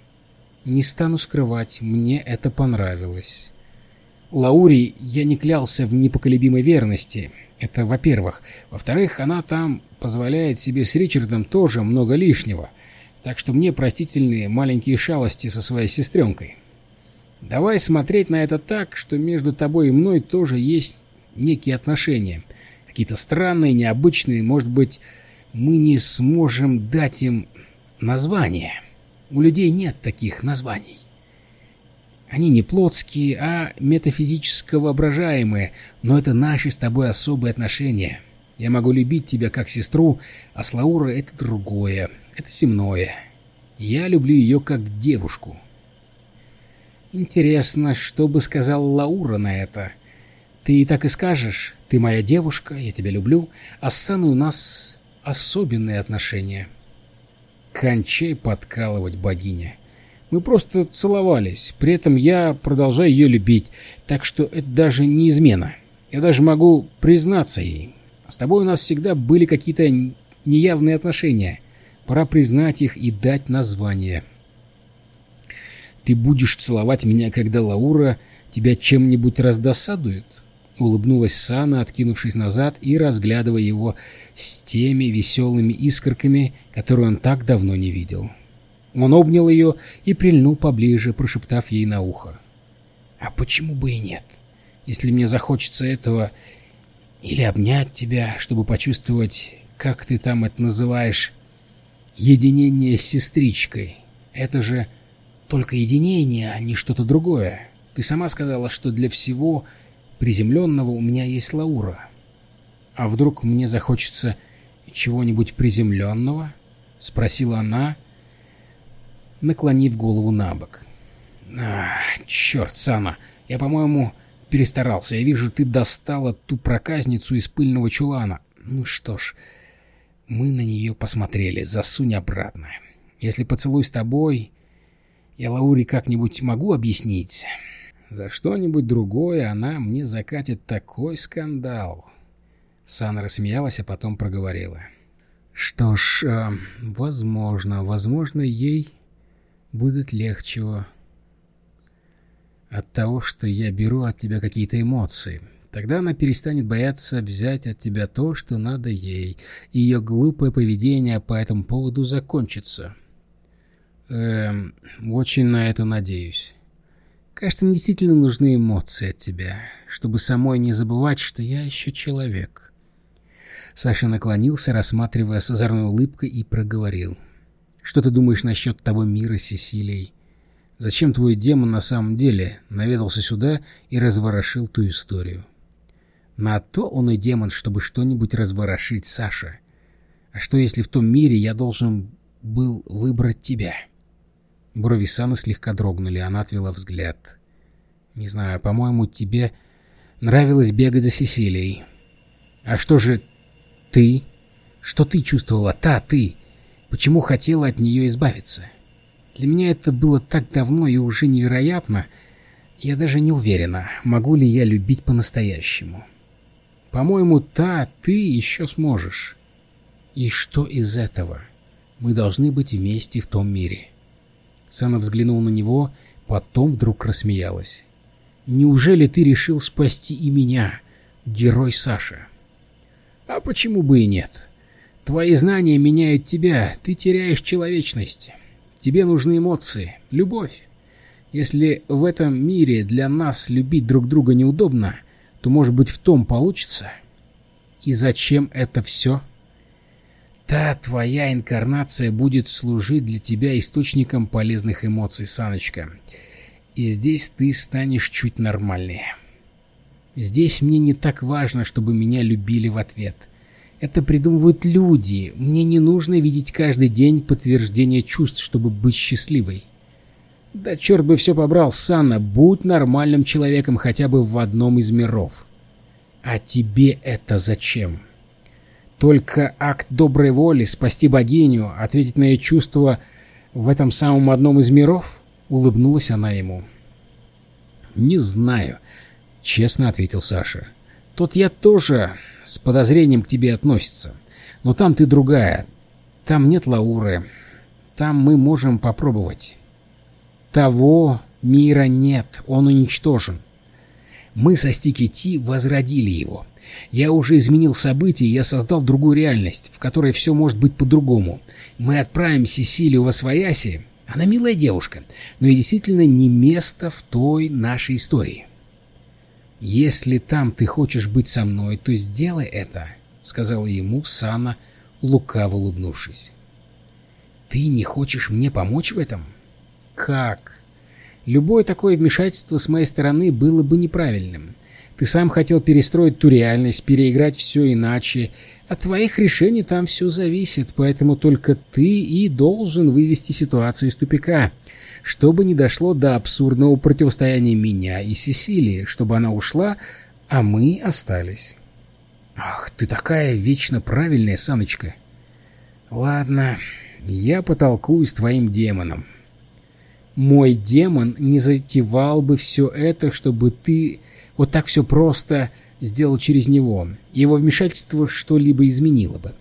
Не стану скрывать, мне это понравилось. Лаури я не клялся в непоколебимой верности. Это во-первых. Во-вторых, она там позволяет себе с Ричардом тоже много лишнего так что мне простительные маленькие шалости со своей сестренкой. Давай смотреть на это так, что между тобой и мной тоже есть некие отношения. Какие-то странные, необычные, может быть, мы не сможем дать им название. У людей нет таких названий. Они не плотские, а метафизически воображаемые, но это наши с тобой особые отношения. Я могу любить тебя как сестру, а с Лаурой это другое, это земное. Я люблю ее как девушку. Интересно, что бы сказал Лаура на это? Ты и так и скажешь, ты моя девушка, я тебя люблю, а с Саной у нас особенные отношения. Кончай подкалывать, богиня. Мы просто целовались, при этом я продолжаю ее любить, так что это даже не измена. Я даже могу признаться ей. С тобой у нас всегда были какие-то неявные отношения. Пора признать их и дать название. Ты будешь целовать меня, когда Лаура тебя чем-нибудь раздосадует? Улыбнулась Сана, откинувшись назад и разглядывая его с теми веселыми искорками, которые он так давно не видел. Он обнял ее и прильнул поближе, прошептав ей на ухо. «А почему бы и нет? Если мне захочется этого или обнять тебя, чтобы почувствовать, как ты там это называешь, единение с сестричкой. Это же только единение, а не что-то другое. Ты сама сказала, что для всего приземленного у меня есть Лаура. А вдруг мне захочется чего-нибудь приземленного? Спросила она, наклонив голову на бок. А, черт, Сана, я, по-моему, перестарался. Я вижу, ты достала ту проказницу из пыльного чулана. Ну что ж, мы на нее посмотрели. Засунь обратно. Если поцелуй с тобой, я Лауре как-нибудь могу объяснить. За что-нибудь другое она мне закатит такой скандал. Сана рассмеялась, а потом проговорила. Что ж, э, возможно, возможно, ей будет легче от того, что я беру от тебя какие-то эмоции. Тогда она перестанет бояться взять от тебя то, что надо ей, и ее глупое поведение по этому поводу закончится. Эм, очень на это надеюсь. Кажется, мне действительно нужны эмоции от тебя, чтобы самой не забывать, что я еще человек. Саша наклонился, рассматривая с озорной улыбкой, и проговорил. «Что ты думаешь насчет того мира с Сесилией? Зачем твой демон на самом деле наведался сюда и разворошил ту историю?» На то он и демон, чтобы что-нибудь разворошить, Саша. А что, если в том мире я должен был выбрать тебя?» Брови Саны слегка дрогнули, она отвела взгляд. «Не знаю, по-моему, тебе нравилось бегать за Сесилией. А что же ты? Что ты чувствовала, та ты? Почему хотела от нее избавиться? Для меня это было так давно и уже невероятно. Я даже не уверена, могу ли я любить по-настоящему». По-моему, та ты еще сможешь. И что из этого? Мы должны быть вместе в том мире. Сана взглянул на него, потом вдруг рассмеялась. Неужели ты решил спасти и меня, герой Саша? А почему бы и нет? Твои знания меняют тебя, ты теряешь человечность. Тебе нужны эмоции, любовь. Если в этом мире для нас любить друг друга неудобно, то, может быть, в том получится? И зачем это все? Та твоя инкарнация будет служить для тебя источником полезных эмоций, Саночка. И здесь ты станешь чуть нормальнее. Здесь мне не так важно, чтобы меня любили в ответ. Это придумывают люди. Мне не нужно видеть каждый день подтверждение чувств, чтобы быть счастливой. Да черт бы все побрал, Санна, будь нормальным человеком хотя бы в одном из миров. А тебе это зачем? Только акт доброй воли, спасти богиню, ответить на ее чувства в этом самом одном из миров? Улыбнулась она ему. Не знаю, честно ответил Саша. Тут я тоже с подозрением к тебе относится. Но там ты другая. Там нет Лауры. Там мы можем попробовать. Того мира нет, он уничтожен. Мы со Стики Ти возродили его. Я уже изменил события, я создал другую реальность, в которой все может быть по-другому. Мы отправим Сесилию во Свояси. Она милая девушка, но и действительно не место в той нашей истории. «Если там ты хочешь быть со мной, то сделай это», — сказала ему Сана, лукаво улыбнувшись. «Ты не хочешь мне помочь в этом?» «Как?» Любое такое вмешательство с моей стороны было бы неправильным. Ты сам хотел перестроить ту реальность, переиграть все иначе. От твоих решений там все зависит, поэтому только ты и должен вывести ситуацию из тупика, чтобы не дошло до абсурдного противостояния меня и Сесилии, чтобы она ушла, а мы остались. Ах, ты такая вечно правильная, Саночка. Ладно, я потолкую с твоим демоном. Мой демон не затевал бы все это, чтобы ты вот так все просто сделал через него. Его вмешательство что-либо изменило бы.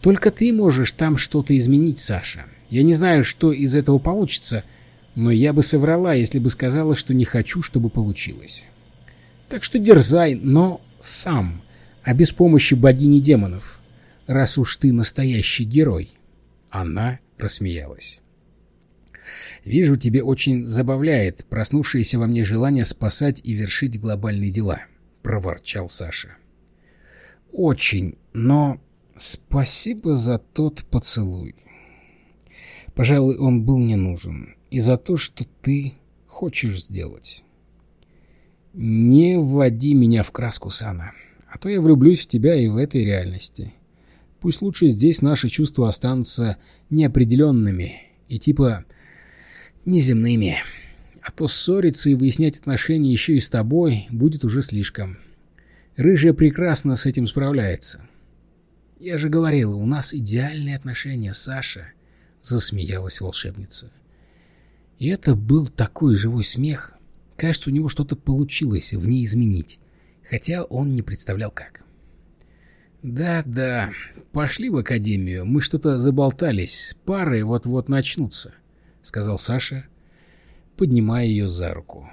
Только ты можешь там что-то изменить, Саша. Я не знаю, что из этого получится, но я бы соврала, если бы сказала, что не хочу, чтобы получилось. Так что дерзай, но сам, а без помощи богини демонов, раз уж ты настоящий герой. Она рассмеялась. Вижу, тебе очень забавляет проснувшееся во мне желание спасать и вершить глобальные дела, — проворчал Саша. Очень, но спасибо за тот поцелуй. Пожалуй, он был мне нужен. И за то, что ты хочешь сделать. Не вводи меня в краску, Сана, а то я влюблюсь в тебя и в этой реальности. Пусть лучше здесь наши чувства останутся неопределенными и типа неземными. А то ссориться и выяснять отношения еще и с тобой будет уже слишком. Рыжая прекрасно с этим справляется. Я же говорила, у нас идеальные отношения, Саша, засмеялась волшебница. И это был такой живой смех. Кажется, у него что-то получилось в ней изменить, хотя он не представлял как. «Да-да, пошли в академию, мы что-то заболтались, пары вот-вот начнутся». — сказал Саша, поднимая ее за руку.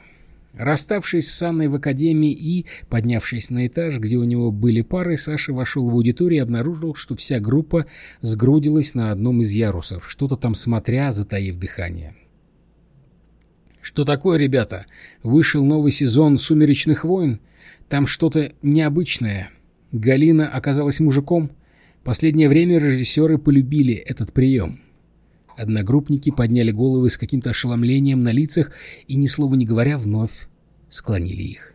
Расставшись с Анной в академии и, поднявшись на этаж, где у него были пары, Саша вошел в аудиторию и обнаружил, что вся группа сгрудилась на одном из ярусов, что-то там смотря, затаив дыхание. «Что такое, ребята? Вышел новый сезон «Сумеречных войн»? Там что-то необычное. Галина оказалась мужиком. Последнее время режиссеры полюбили этот прием». Одногруппники подняли головы с каким-то ошеломлением на лицах и, ни слова не говоря, вновь склонили их.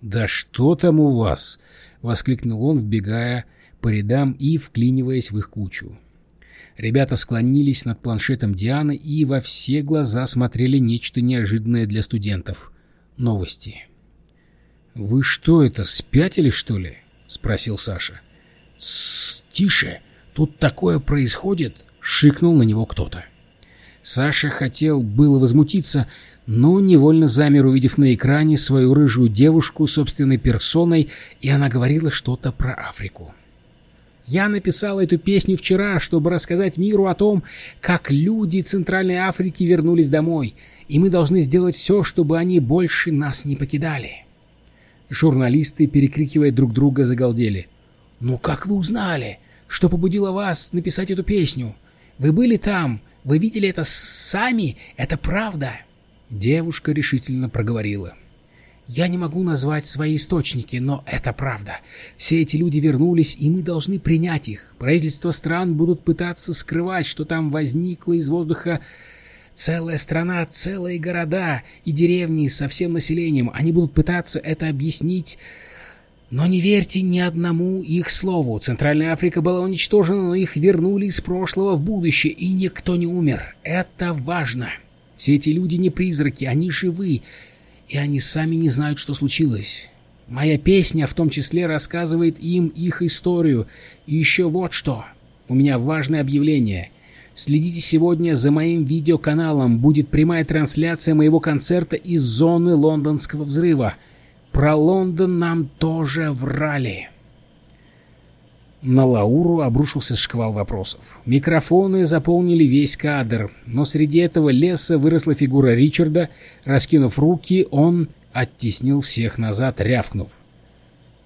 «Да что там у вас?» — воскликнул он, вбегая по рядам и вклиниваясь в их кучу. Ребята склонились над планшетом Дианы и во все глаза смотрели нечто неожиданное для студентов. Новости. «Вы что это, спятили, что ли?» — спросил Саша. «Тссс, тише, тут такое происходит!» Шикнул на него кто-то. Саша хотел было возмутиться, но невольно замер, увидев на экране свою рыжую девушку собственной персоной, и она говорила что-то про Африку. Я написал эту песню вчера, чтобы рассказать миру о том, как люди Центральной Африки вернулись домой, и мы должны сделать все, чтобы они больше нас не покидали. Журналисты, перекрикивая друг друга, загалдели. «Ну как вы узнали? Что побудило вас написать эту песню? Вы были там, вы видели это сами, это правда. Девушка решительно проговорила. Я не могу назвать свои источники, но это правда. Все эти люди вернулись, и мы должны принять их. Правительства стран будут пытаться скрывать, что там возникла из воздуха целая страна, целые города и деревни со всем населением. Они будут пытаться это объяснить но не верьте ни одному их слову. Центральная Африка была уничтожена, но их вернули из прошлого в будущее, и никто не умер. Это важно. Все эти люди не призраки, они живы, и они сами не знают, что случилось. Моя песня в том числе рассказывает им их историю. И еще вот что. У меня важное объявление. Следите сегодня за моим видеоканалом. Будет прямая трансляция моего концерта из зоны лондонского взрыва. Про Лондон нам тоже врали. На Лауру обрушился шквал вопросов. Микрофоны заполнили весь кадр, но среди этого леса выросла фигура Ричарда. Раскинув руки, он оттеснил всех назад, рявкнув.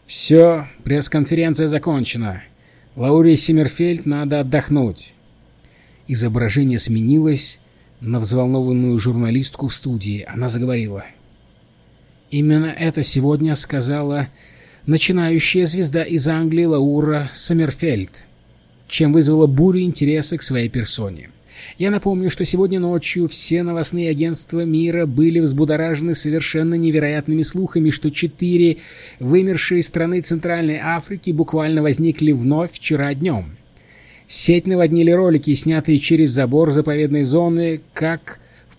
«Все, пресс-конференция закончена. Лауре Симмерфельд надо отдохнуть». Изображение сменилось на взволнованную журналистку в студии. Она заговорила. — Именно это сегодня сказала начинающая звезда из Англии Лаура Саммерфельд, чем вызвала бурю интереса к своей персоне. Я напомню, что сегодня ночью все новостные агентства мира были взбудоражены совершенно невероятными слухами, что четыре вымершие страны Центральной Африки буквально возникли вновь вчера днем. Сеть наводнили ролики, снятые через забор заповедной зоны, как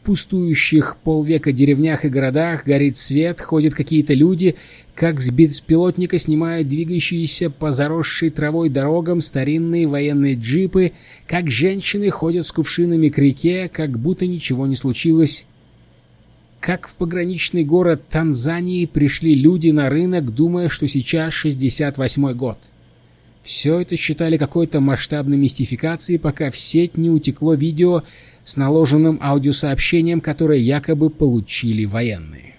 пустующих полвека деревнях и городах горит свет, ходят какие-то люди, как с беспилотника снимают двигающиеся по заросшей травой дорогам старинные военные джипы, как женщины ходят с кувшинами к реке, как будто ничего не случилось. Как в пограничный город Танзании пришли люди на рынок, думая, что сейчас 68-й год. Все это считали какой-то масштабной мистификацией, пока в сеть не утекло видео с наложенным аудиосообщением, которое якобы получили военные.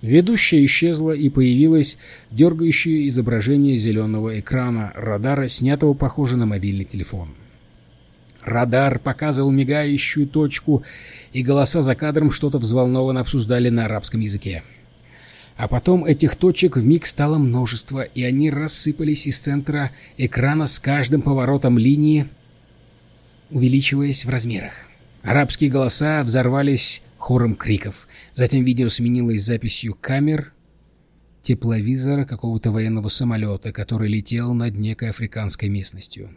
Ведущая исчезла и появилось дергающее изображение зеленого экрана радара, снятого, похоже, на мобильный телефон. Радар показывал мигающую точку, и голоса за кадром что-то взволнованно обсуждали на арабском языке. А потом этих точек вмиг стало множество, и они рассыпались из центра экрана с каждым поворотом линии, увеличиваясь в размерах. Арабские голоса взорвались хором криков. Затем видео сменилось записью камер тепловизора какого-то военного самолета, который летел над некой африканской местностью.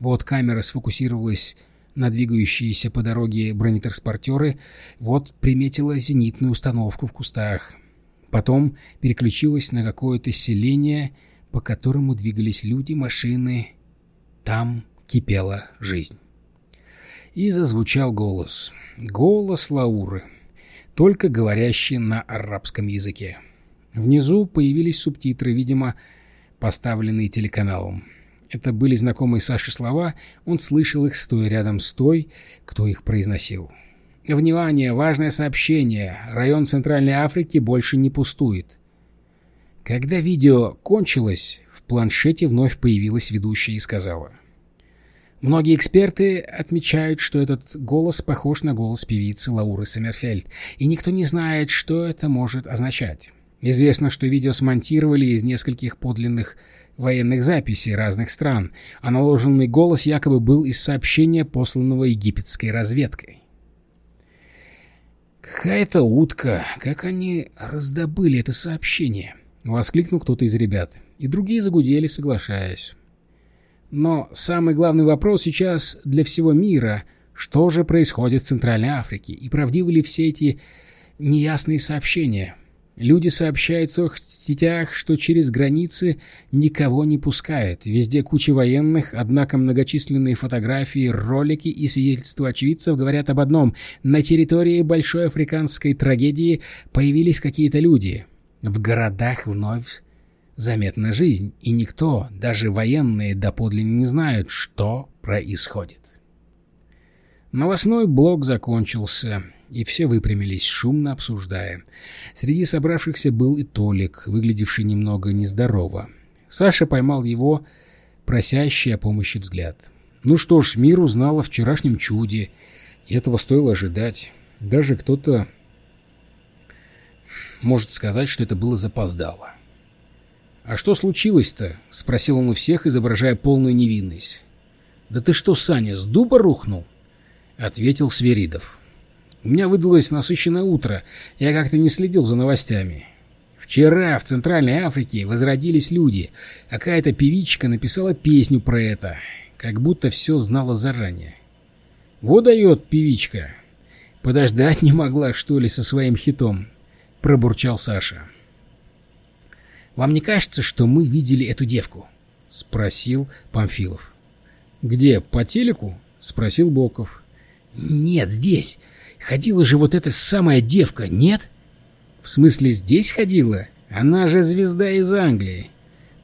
Вот камера сфокусировалась на двигающиеся по дороге бронетранспортеры, вот приметила зенитную установку в кустах. Потом переключилась на какое-то селение, по которому двигались люди, машины. Там кипела жизнь и зазвучал голос. Голос Лауры, только говорящий на арабском языке. Внизу появились субтитры, видимо, поставленные телеканалом. Это были знакомые Саше слова, он слышал их, стоя рядом с той, кто их произносил. «Внимание! Важное сообщение! Район Центральной Африки больше не пустует!» Когда видео кончилось, в планшете вновь появилась ведущая и сказала. Многие эксперты отмечают, что этот голос похож на голос певицы Лауры Саммерфельд, и никто не знает, что это может означать. Известно, что видео смонтировали из нескольких подлинных военных записей разных стран, а наложенный голос якобы был из сообщения, посланного египетской разведкой. «Какая-то утка! Как они раздобыли это сообщение?» — воскликнул кто-то из ребят, и другие загудели, соглашаясь. Но самый главный вопрос сейчас для всего мира – что же происходит в Центральной Африке? И правдивы ли все эти неясные сообщения? Люди сообщают в соцсетях, что через границы никого не пускают. Везде куча военных, однако многочисленные фотографии, ролики и свидетельства очевидцев говорят об одном. На территории большой африканской трагедии появились какие-то люди. В городах вновь заметна жизнь, и никто, даже военные, доподлинно не знают, что происходит. Новостной блок закончился, и все выпрямились, шумно обсуждая. Среди собравшихся был и Толик, выглядевший немного нездорово. Саша поймал его, просящий о помощи взгляд. Ну что ж, мир узнал о вчерашнем чуде, и этого стоило ожидать. Даже кто-то может сказать, что это было запоздало. «А что случилось-то?» — спросил он у всех, изображая полную невинность. «Да ты что, Саня, с дуба рухнул?» — ответил Сверидов. «У меня выдалось насыщенное утро, я как-то не следил за новостями. Вчера в Центральной Африке возродились люди. Какая-то певичка написала песню про это, как будто все знала заранее. Вот дает певичка. Подождать не могла, что ли, со своим хитом?» — пробурчал Саша. Вам не кажется, что мы видели эту девку?» — спросил Памфилов. «Где, по телеку?» — спросил Боков. «Нет, здесь. Ходила же вот эта самая девка, нет?» «В смысле, здесь ходила? Она же звезда из Англии».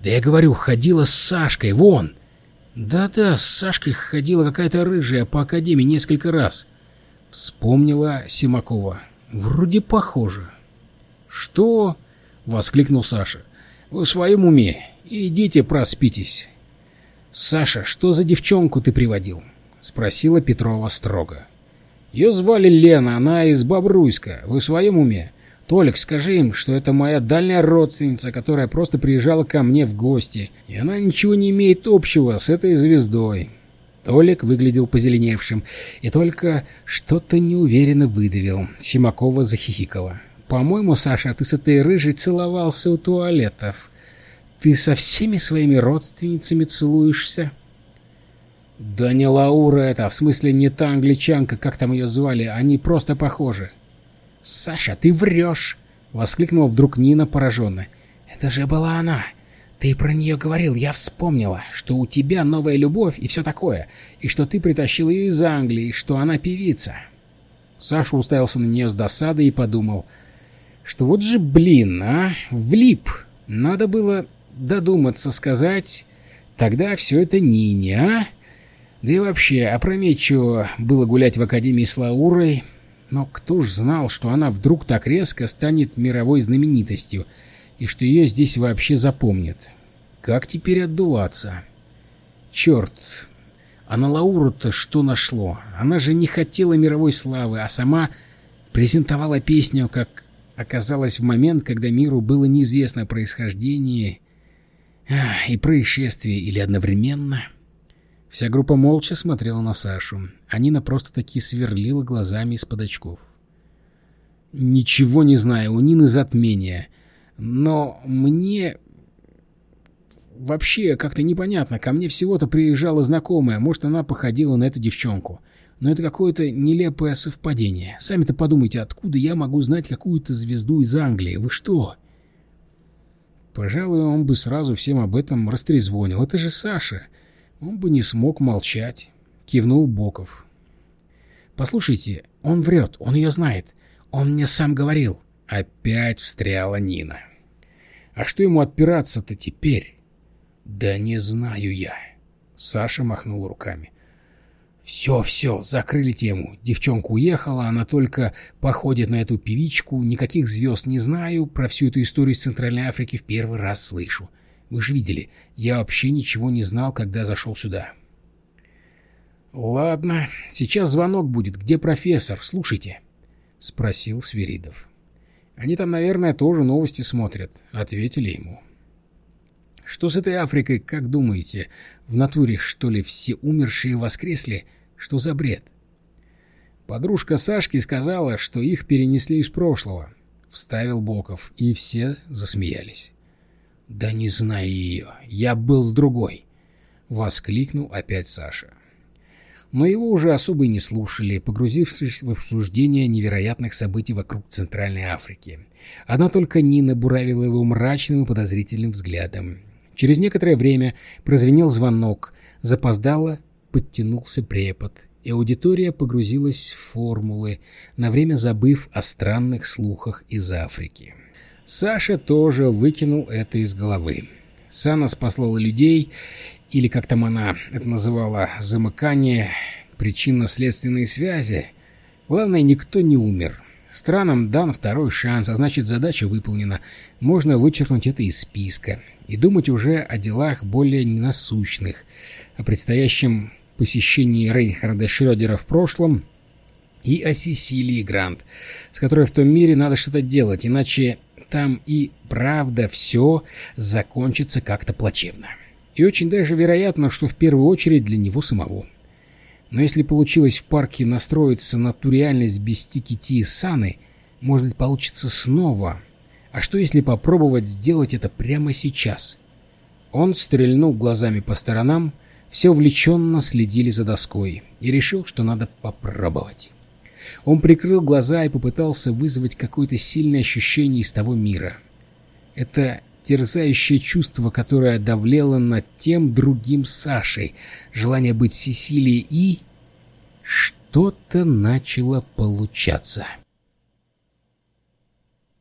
«Да я говорю, ходила с Сашкой, вон!» «Да-да, с Сашкой ходила какая-то рыжая по академии несколько раз». Вспомнила Симакова. «Вроде похоже». «Что?» — воскликнул Саша. Вы в своем уме. Идите проспитесь. Саша, что за девчонку ты приводил? Спросила Петрова строго. Ее звали Лена, она из Бобруйска. Вы в своем уме? Толик, скажи им, что это моя дальняя родственница, которая просто приезжала ко мне в гости, и она ничего не имеет общего с этой звездой. Толик выглядел позеленевшим и только что-то неуверенно выдавил. Симакова захихикала. «По-моему, Саша, ты с этой рыжей целовался у туалетов. Ты со всеми своими родственницами целуешься?» «Да не Лаура это, в смысле не та англичанка, как там ее звали, они просто похожи». «Саша, ты врешь!» — воскликнула вдруг Нина пораженно. «Это же была она! Ты про нее говорил, я вспомнила, что у тебя новая любовь и все такое, и что ты притащил ее из Англии, и что она певица». Саша уставился на нее с досадой и подумал, что вот же блин, а, влип. Надо было додуматься сказать, тогда все это Нине, а? Да и вообще, опрометчиво было гулять в Академии с Лаурой, но кто ж знал, что она вдруг так резко станет мировой знаменитостью, и что ее здесь вообще запомнят. Как теперь отдуваться? Черт, а на Лауру-то что нашло? Она же не хотела мировой славы, а сама презентовала песню, как оказалось в момент, когда миру было неизвестно происхождение и происшествие или одновременно. Вся группа молча смотрела на Сашу, а Нина просто-таки сверлила глазами из-под очков. «Ничего не знаю, у Нины затмение», но мне вообще как-то непонятно. Ко мне всего-то приезжала знакомая. Может, она походила на эту девчонку. Но это какое-то нелепое совпадение. Сами-то подумайте, откуда я могу знать какую-то звезду из Англии? Вы что? Пожалуй, он бы сразу всем об этом растрезвонил. Это же Саша. Он бы не смог молчать. Кивнул Боков. Послушайте, он врет, он ее знает. Он мне сам говорил. Опять встряла Нина. А что ему отпираться-то теперь? Да не знаю я. Саша махнул руками. Все, все, закрыли тему. Девчонка уехала, она только походит на эту певичку, никаких звезд не знаю, про всю эту историю из Центральной Африки в первый раз слышу. Вы же видели, я вообще ничего не знал, когда зашел сюда. Ладно, сейчас звонок будет. Где профессор? Слушайте, — спросил Свиридов. Они там, наверное, тоже новости смотрят, — ответили ему. Что с этой Африкой, как думаете? В натуре, что ли, все умершие воскресли? Что за бред? Подружка Сашки сказала, что их перенесли из прошлого. Вставил Боков, и все засмеялись. «Да не знаю ее, я был с другой!» — воскликнул опять Саша но его уже особо и не слушали, погрузившись в обсуждение невероятных событий вокруг Центральной Африки. Одна только Нина буравила его мрачным и подозрительным взглядом. Через некоторое время прозвенел звонок, запоздало подтянулся препод, и аудитория погрузилась в формулы, на время забыв о странных слухах из Африки. Саша тоже выкинул это из головы. Сана послала людей, или как там она это называла, замыкание причинно-следственной связи. Главное, никто не умер. Странам дан второй шанс, а значит задача выполнена. Можно вычеркнуть это из списка и думать уже о делах более ненасущных, о предстоящем посещении Рейнхарда Шрёдера в прошлом и о Сесилии Грант, с которой в том мире надо что-то делать, иначе там и правда все закончится как-то плачевно. И очень даже вероятно, что в первую очередь для него самого. Но если получилось в парке настроиться на ту реальность без Тикити и Саны, может быть получится снова. А что если попробовать сделать это прямо сейчас? Он стрельнул глазами по сторонам, все увлеченно следили за доской и решил, что надо попробовать. Он прикрыл глаза и попытался вызвать какое-то сильное ощущение из того мира. Это терзающее чувство, которое давлело над тем другим Сашей, желание быть Сесилией и... Что-то начало получаться.